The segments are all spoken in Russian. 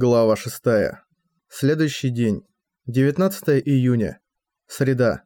Глава 6. Следующий день. 19 июня. Среда.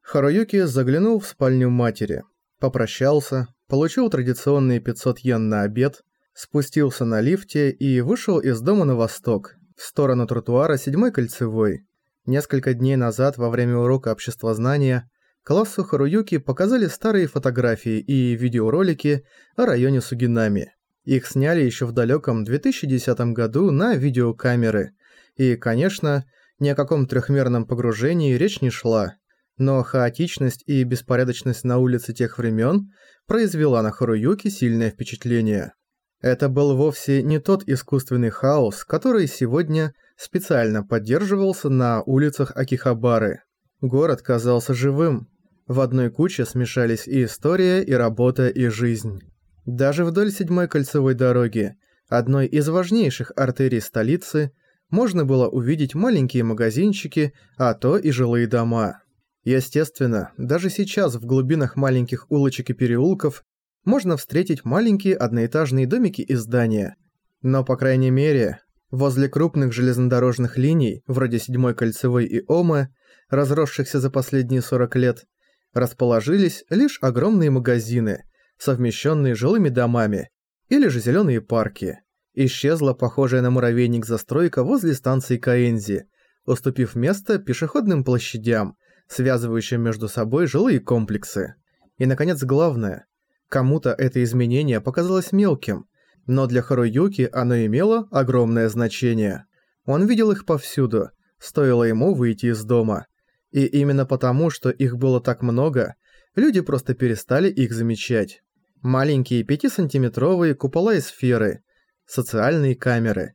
Харуюки заглянул в спальню матери. Попрощался, получил традиционные 500 йен на обед, спустился на лифте и вышел из дома на восток, в сторону тротуара 7 кольцевой. Несколько дней назад, во время урока обществознания, классу Харуюки показали старые фотографии и видеоролики о районе Сугинами. Их сняли еще в далеком 2010 году на видеокамеры. И, конечно, ни о каком трехмерном погружении речь не шла. Но хаотичность и беспорядочность на улице тех времен произвела на Харуюки сильное впечатление. Это был вовсе не тот искусственный хаос, который сегодня специально поддерживался на улицах Акихабары. Город казался живым. В одной куче смешались и история, и работа, и жизнь. Даже вдоль седьмой кольцевой дороги, одной из важнейших артерий столицы, можно было увидеть маленькие магазинчики, а то и жилые дома. Естественно, даже сейчас в глубинах маленьких улочек и переулков можно встретить маленькие одноэтажные домики и здания. Но, по крайней мере, возле крупных железнодорожных линий, вроде седьмой кольцевой и Омы, разросшихся за последние 40 лет, расположились лишь огромные магазины – совмещенные жилыми домами, или же зеленые парки. Исчезла похожая на муравейник застройка возле станции Каэнзи, уступив место пешеходным площадям, связывающим между собой жилые комплексы. И, наконец, главное. Кому-то это изменение показалось мелким, но для Харуюки оно имело огромное значение. Он видел их повсюду, стоило ему выйти из дома. И именно потому, что их было так много, люди просто перестали их замечать. Маленькие 5-сантиметровые купола и сферы, социальные камеры.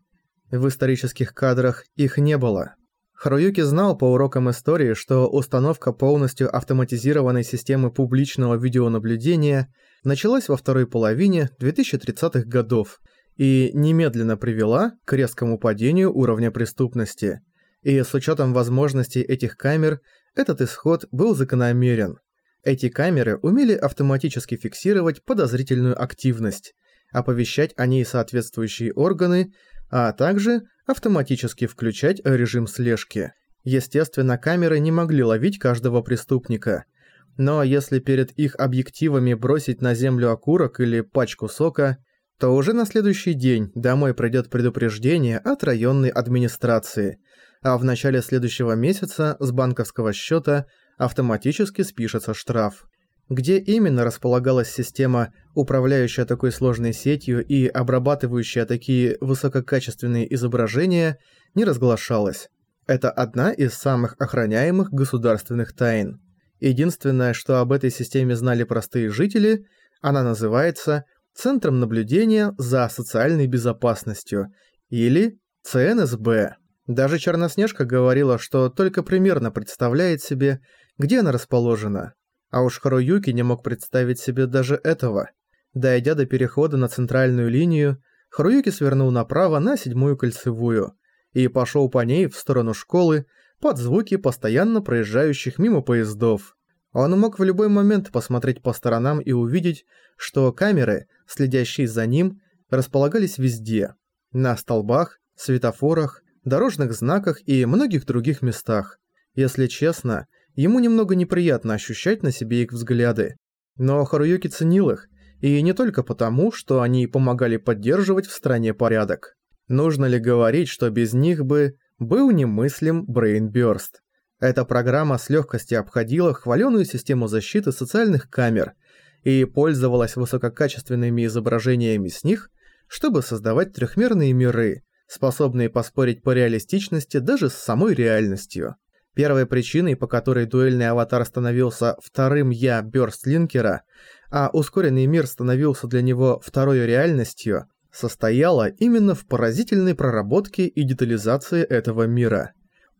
В исторических кадрах их не было. Харуюки знал по урокам истории, что установка полностью автоматизированной системы публичного видеонаблюдения началась во второй половине 2030-х годов и немедленно привела к резкому падению уровня преступности. И с учетом возможностей этих камер, этот исход был закономерен. Эти камеры умели автоматически фиксировать подозрительную активность, оповещать о ней соответствующие органы, а также автоматически включать режим слежки. Естественно, камеры не могли ловить каждого преступника. Но если перед их объективами бросить на землю окурок или пачку сока, то уже на следующий день домой придет предупреждение от районной администрации, а в начале следующего месяца с банковского счета автоматически спишется штраф. Где именно располагалась система, управляющая такой сложной сетью и обрабатывающая такие высококачественные изображения, не разглашалось. Это одна из самых охраняемых государственных тайн. Единственное, что об этой системе знали простые жители, она называется Центром наблюдения за социальной безопасностью или ЦНСБ. Даже Черноснежка говорила, что только примерно представляет себе, где она расположена. А уж Харуюки не мог представить себе даже этого. Дойдя до перехода на центральную линию, Харуюки свернул направо на седьмую кольцевую и пошел по ней в сторону школы под звуки постоянно проезжающих мимо поездов. Он мог в любой момент посмотреть по сторонам и увидеть, что камеры, следящие за ним, располагались везде. На столбах, светофорах, дорожных знаках и многих других местах. Если честно, Ему немного неприятно ощущать на себе их взгляды. Но Харуюки ценил их, и не только потому, что они помогали поддерживать в стране порядок. Нужно ли говорить, что без них бы был немыслим Brainburst? Эта программа с легкостью обходила хваленую систему защиты социальных камер и пользовалась высококачественными изображениями с них, чтобы создавать трехмерные миры, способные поспорить по реалистичности даже с самой реальностью. Первой причиной, по которой дуэльный аватар становился вторым «я» Бёрстлинкера, а ускоренный мир становился для него второй реальностью, состояла именно в поразительной проработке и детализации этого мира.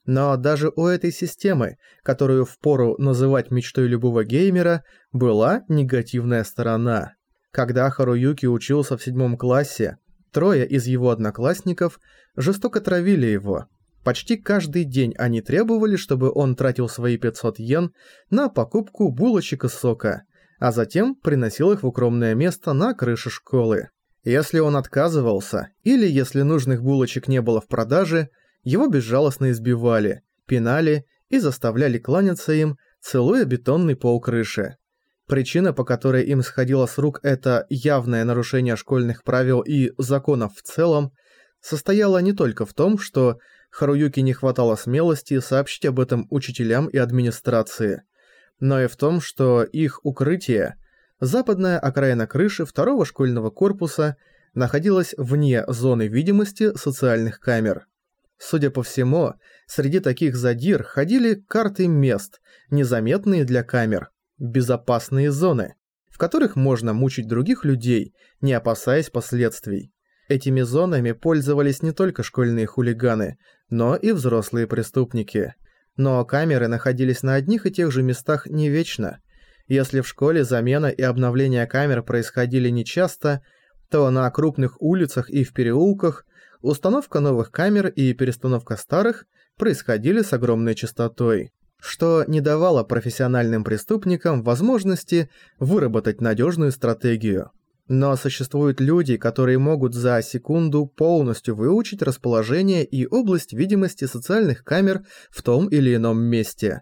Но даже у этой системы, которую впору называть мечтой любого геймера, была негативная сторона. Когда Харуюки учился в седьмом классе, трое из его одноклассников жестоко травили его – Почти каждый день они требовали, чтобы он тратил свои 500 йен на покупку булочек и сока, а затем приносил их в укромное место на крыше школы. Если он отказывался, или если нужных булочек не было в продаже, его безжалостно избивали, пинали и заставляли кланяться им, целуя бетонный пол крыши. Причина, по которой им сходило с рук это явное нарушение школьных правил и законов в целом, состояла не только в том, что Харуюки не хватало смелости сообщить об этом учителям и администрации, но и в том, что их укрытие, западная окраина крыши второго школьного корпуса, находилась вне зоны видимости социальных камер. Судя по всему, среди таких задир ходили карты мест, незаметные для камер, безопасные зоны, в которых можно мучить других людей, не опасаясь последствий. Этими зонами пользовались не только школьные хулиганы, но и взрослые преступники. Но камеры находились на одних и тех же местах не вечно. Если в школе замена и обновление камер происходили нечасто, то на крупных улицах и в переулках установка новых камер и перестановка старых происходили с огромной частотой, что не давало профессиональным преступникам возможности выработать надежную стратегию. Но существуют люди, которые могут за секунду полностью выучить расположение и область видимости социальных камер в том или ином месте.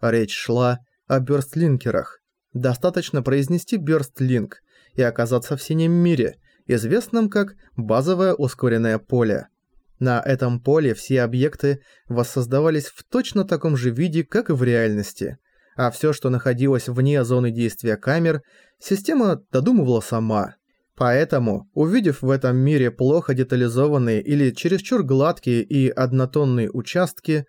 Речь шла о бёрстлинкерах. Достаточно произнести бёрстлинк и оказаться в синем мире, известном как базовое ускоренное поле. На этом поле все объекты воссоздавались в точно таком же виде, как и в реальности, а все, что находилось вне зоны действия камер, система додумывала сама. Поэтому, увидев в этом мире плохо детализованные или чересчур гладкие и однотонные участки,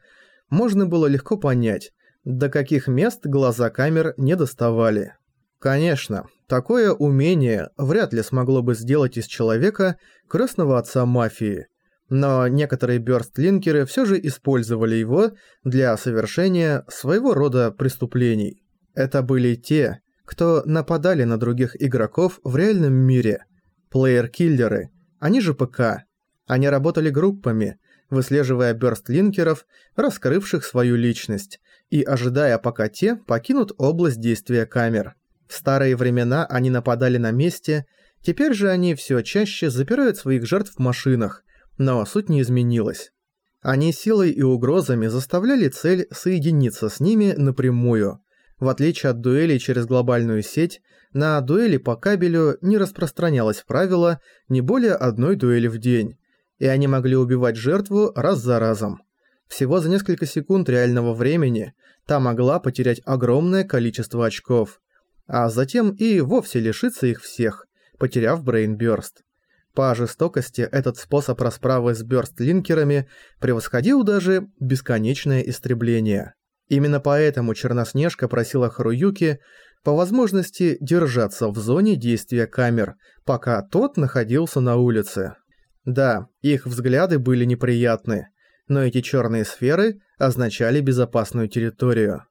можно было легко понять, до каких мест глаза камер не доставали. Конечно, такое умение вряд ли смогло бы сделать из человека крестного отца мафии, но некоторые бёрстлинкеры все же использовали его для совершения своего рода преступлений. Это были те, кто нападали на других игроков в реальном мире. Плеер-киллеры, они же ПК. Они работали группами, выслеживая бёрстлинкеров, раскрывших свою личность, и ожидая, пока те покинут область действия камер. В старые времена они нападали на месте, теперь же они все чаще запирают своих жертв в машинах, но суть не изменилась. Они силой и угрозами заставляли цель соединиться с ними напрямую. В отличие от дуэлей через глобальную сеть, на дуэли по кабелю не распространялось правило не более одной дуэли в день, и они могли убивать жертву раз за разом. Всего за несколько секунд реального времени та могла потерять огромное количество очков, а затем и вовсе лишиться их всех, потеряв брейнбёрст. По жестокости этот способ расправы с бёрстлинкерами превосходил даже бесконечное истребление. Именно поэтому Черноснежка просила Харуюки по возможности держаться в зоне действия камер, пока тот находился на улице. Да, их взгляды были неприятны, но эти черные сферы означали безопасную территорию.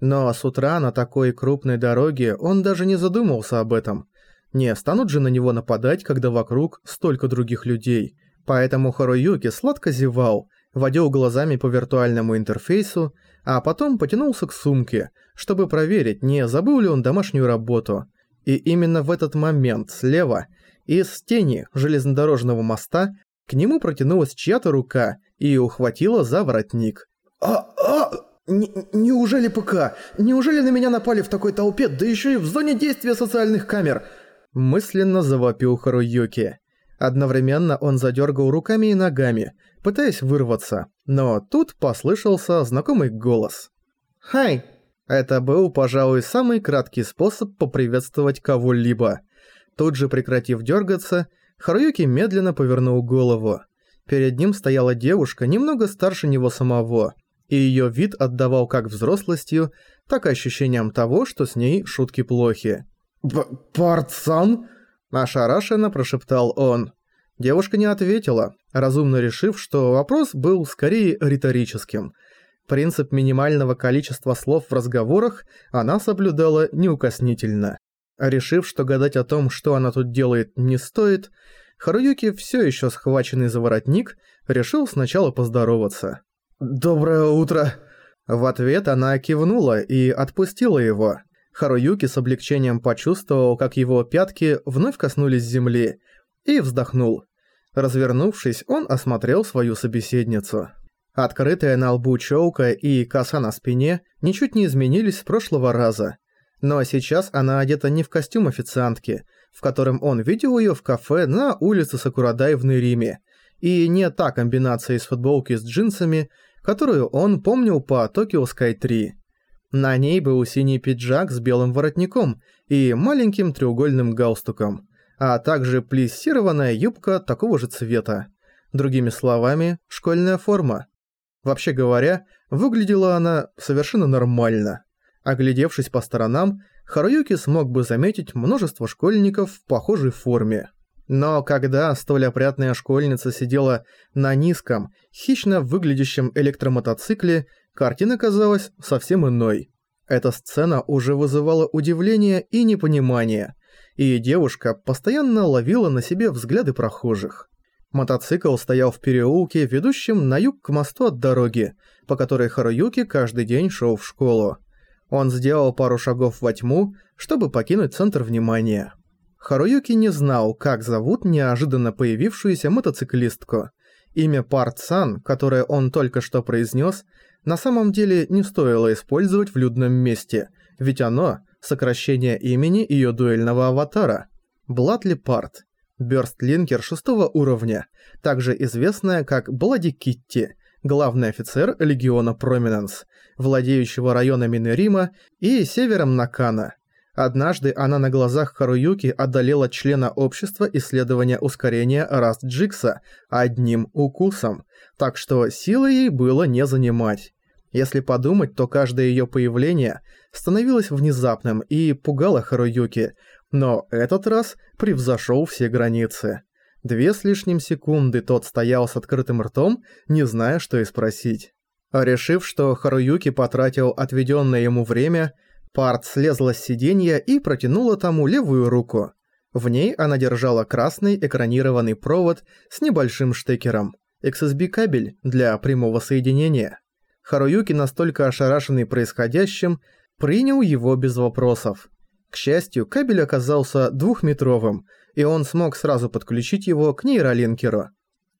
Но с утра на такой крупной дороге он даже не задумался об этом, не станут же на него нападать, когда вокруг столько других людей. Поэтому Харуюки сладко зевал, водил глазами по виртуальному интерфейсу, а потом потянулся к сумке, чтобы проверить, не забыл ли он домашнюю работу. И именно в этот момент слева, из тени железнодорожного моста, к нему протянулась чья-то рука и ухватила за воротник. «А, а, не, неужели ПК? Неужели на меня напали в такой толпе, да еще и в зоне действия социальных камер?» Мысленно завопил Харуюки. Одновременно он задергал руками и ногами, пытаясь вырваться, но тут послышался знакомый голос. «Хай!» Это был, пожалуй, самый краткий способ поприветствовать кого-либо. Тут же прекратив дергаться, Харуюки медленно повернул голову. Перед ним стояла девушка, немного старше него самого, и ее вид отдавал как взрослостью, так и ощущением того, что с ней шутки плохи. «Парцан?» – ошарашенно прошептал он. Девушка не ответила, разумно решив, что вопрос был скорее риторическим. Принцип минимального количества слов в разговорах она соблюдала неукоснительно. Решив, что гадать о том, что она тут делает, не стоит, Харуюки, все еще схваченный за воротник, решил сначала поздороваться. «Доброе утро!» В ответ она кивнула и отпустила его – Харуюки с облегчением почувствовал, как его пятки вновь коснулись земли, и вздохнул. Развернувшись, он осмотрел свою собеседницу. Открытая на лбу челка и коса на спине ничуть не изменились с прошлого раза. Но сейчас она одета не в костюм официантки, в котором он видел ее в кафе на улице Сакурадай в Нериме, и не та комбинация из футболки с джинсами, которую он помнил по Токио Sky 3. На ней был синий пиджак с белым воротником и маленьким треугольным галстуком, а также плессированная юбка такого же цвета. Другими словами, школьная форма. Вообще говоря, выглядела она совершенно нормально. Оглядевшись по сторонам, Харуюки смог бы заметить множество школьников в похожей форме. Но когда столь опрятная школьница сидела на низком, хищно выглядящем электромотоцикле, картина казалась совсем иной. Эта сцена уже вызывала удивление и непонимание, и девушка постоянно ловила на себе взгляды прохожих. Мотоцикл стоял в переулке, ведущем на юг к мосту от дороги, по которой Харуюки каждый день шел в школу. Он сделал пару шагов во тьму, чтобы покинуть центр внимания. Харуюки не знал, как зовут неожиданно появившуюся мотоциклистку. Имя Парт-сан, которое он только что произнес, на самом деле не стоило использовать в людном месте, ведь оно – сокращение имени ее дуэльного аватара. Бладли Парт. Бёрстлинкер шестого уровня, также известная как Блади Китти, главный офицер Легиона Проминенс, владеющего районами Нерима и севером Накана. Однажды она на глазах Харуюки одолела члена общества исследования ускорения Раст Джикса одним укусом, так что силы ей было не занимать. Если подумать, то каждое ее появление становилось внезапным и пугало Харуюки, но этот раз превзошел все границы. Две с лишним секунды тот стоял с открытым ртом, не зная, что и спросить. Решив, что Харуюки потратил отведенное ему время, Парт слезла с сиденья и протянула тому левую руку. В ней она держала красный экранированный провод с небольшим штекером. XSB-кабель для прямого соединения. Харуюки, настолько ошарашенный происходящим, принял его без вопросов. К счастью, кабель оказался двухметровым, и он смог сразу подключить его к нейролинкеру.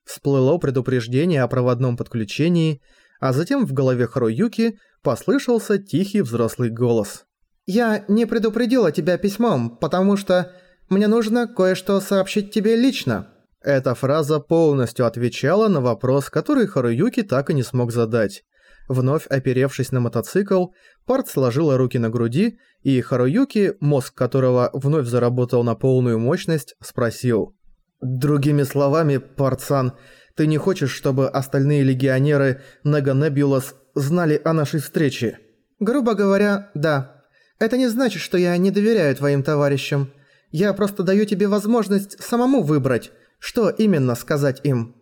Всплыло предупреждение о проводном подключении, а затем в голове Харуюки послышался тихий взрослый голос. «Я не предупредила тебя письмом, потому что мне нужно кое-что сообщить тебе лично». Эта фраза полностью отвечала на вопрос, который Харуюки так и не смог задать. Вновь оперевшись на мотоцикл, Парт сложила руки на груди, и Харуюки, мозг которого вновь заработал на полную мощность, спросил. «Другими словами, Парт-сан, ты не хочешь, чтобы остальные легионеры Нега Небулас знали о нашей встрече?» «Грубо говоря, да. Это не значит, что я не доверяю твоим товарищам. Я просто даю тебе возможность самому выбрать, что именно сказать им».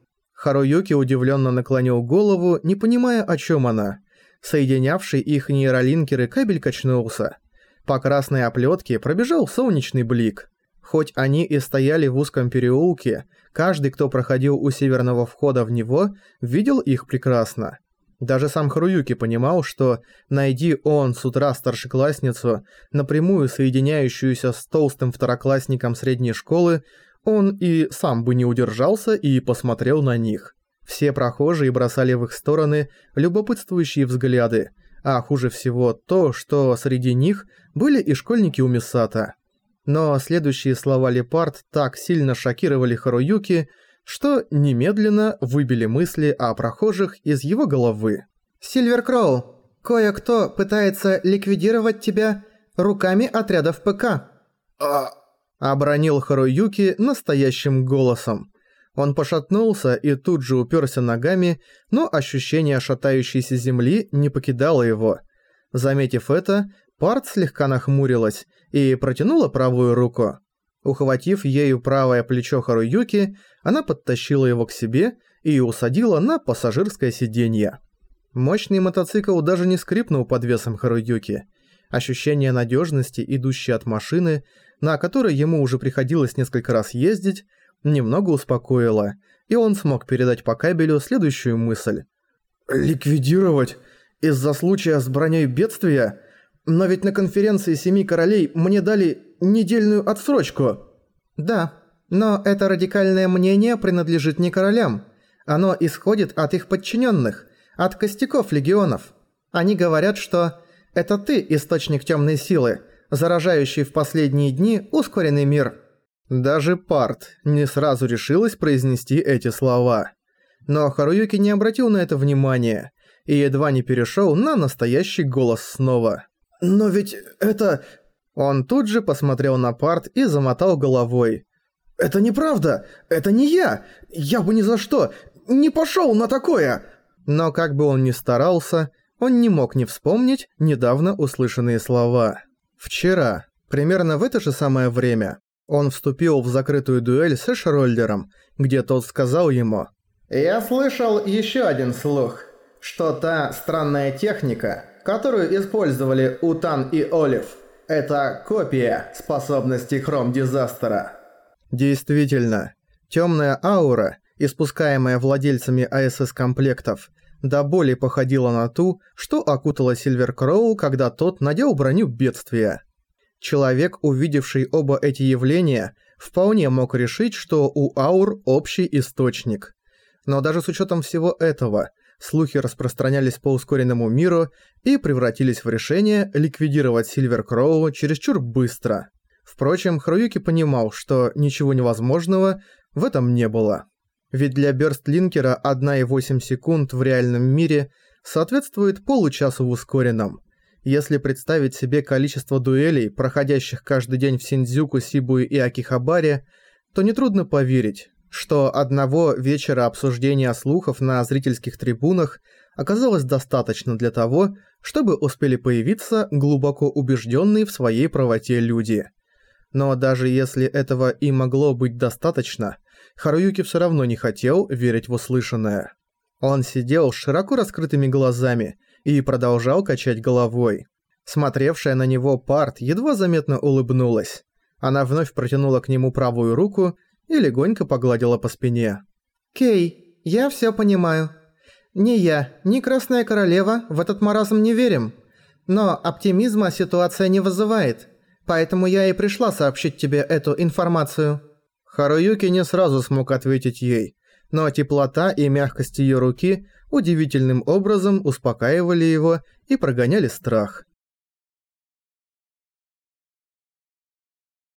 Харуюки удивленно наклонил голову, не понимая, о чем она. Соединявший их нейролинкеры кабель качнулся. По красной оплетке пробежал солнечный блик. Хоть они и стояли в узком переулке, каждый, кто проходил у северного входа в него, видел их прекрасно. Даже сам Харуюки понимал, что найди он с утра старшеклассницу, напрямую соединяющуюся с толстым второклассником средней школы, он и сам бы не удержался и посмотрел на них. Все прохожие бросали в их стороны любопытствующие взгляды, а хуже всего то, что среди них были и школьники у Мисата. Но следующие слова Лепард так сильно шокировали Харуюки, что немедленно выбили мысли о прохожих из его головы. «Сильвер Кроу, кое-кто пытается ликвидировать тебя руками отрядов ПК». «А...» Обронил Харуюки настоящим голосом. Он пошатнулся и тут же уперся ногами, но ощущение шатающейся земли не покидало его. Заметив это, Парт слегка нахмурилась и протянула правую руку. Ухватив ею правое плечо Харуюки, она подтащила его к себе и усадила на пассажирское сиденье. Мощный мотоцикл даже не скрипнул под весом Харуюки. Ощущение надежности, идущее от машины, на которой ему уже приходилось несколько раз ездить, немного успокоило, и он смог передать по кабелю следующую мысль. «Ликвидировать? Из-за случая с броней бедствия? Но ведь на конференции Семи Королей мне дали недельную отсрочку». «Да, Но это радикальное мнение принадлежит не королям. Оно исходит от их подчиненных, от костяков легионов. Они говорят, что это ты источник темной силы, заражающий в последние дни ускоренный мир. Даже Парт не сразу решилась произнести эти слова. Но Харуюки не обратил на это внимания и едва не перешел на настоящий голос снова. «Но ведь это...» Он тут же посмотрел на Парт и замотал головой. «Это неправда! Это не я! Я бы ни за что не пошел на такое!» Но как бы он ни старался, он не мог не вспомнить недавно услышанные слова. Вчера, примерно в это же самое время, он вступил в закрытую дуэль с Эшерольдером, где тот сказал ему «Я слышал еще один слух, что та странная техника, которую использовали Утан и Олив, это копия способностей Хром-Дизастера». Действительно, темная аура, испускаемая владельцами АСС-комплектов, до боли походила на ту, что окутала Сильвер Кроу, когда тот надел броню бедствия. Человек, увидевший оба эти явления, вполне мог решить, что у аур общий источник. Но даже с учетом всего этого, слухи распространялись по ускоренному миру и превратились в решение ликвидировать Сильвер Кроу чересчур быстро. Впрочем, Хруюки понимал, что ничего невозможного в этом не было. Ведь для бёрстлинкера 1,8 секунд в реальном мире соответствует получасу в ускоренном. Если представить себе количество дуэлей, проходящих каждый день в Синдзюку, Сибуе и Акихабаре, то нетрудно поверить, что одного вечера обсуждения слухов на зрительских трибунах оказалось достаточно для того, чтобы успели появиться глубоко убежденные в своей правоте люди. Но даже если этого и могло быть достаточно, Харуюки все равно не хотел верить в услышанное. Он сидел с широко раскрытыми глазами и продолжал качать головой. Смотревшая на него Парт едва заметно улыбнулась. Она вновь протянула к нему правую руку и легонько погладила по спине. «Кей, я все понимаю. Ни я, ни Красная Королева в этот маразм не верим. Но оптимизма ситуация не вызывает, поэтому я и пришла сообщить тебе эту информацию». Харуюки не сразу смог ответить ей, но теплота и мягкость ее руки удивительным образом успокаивали его и прогоняли страх.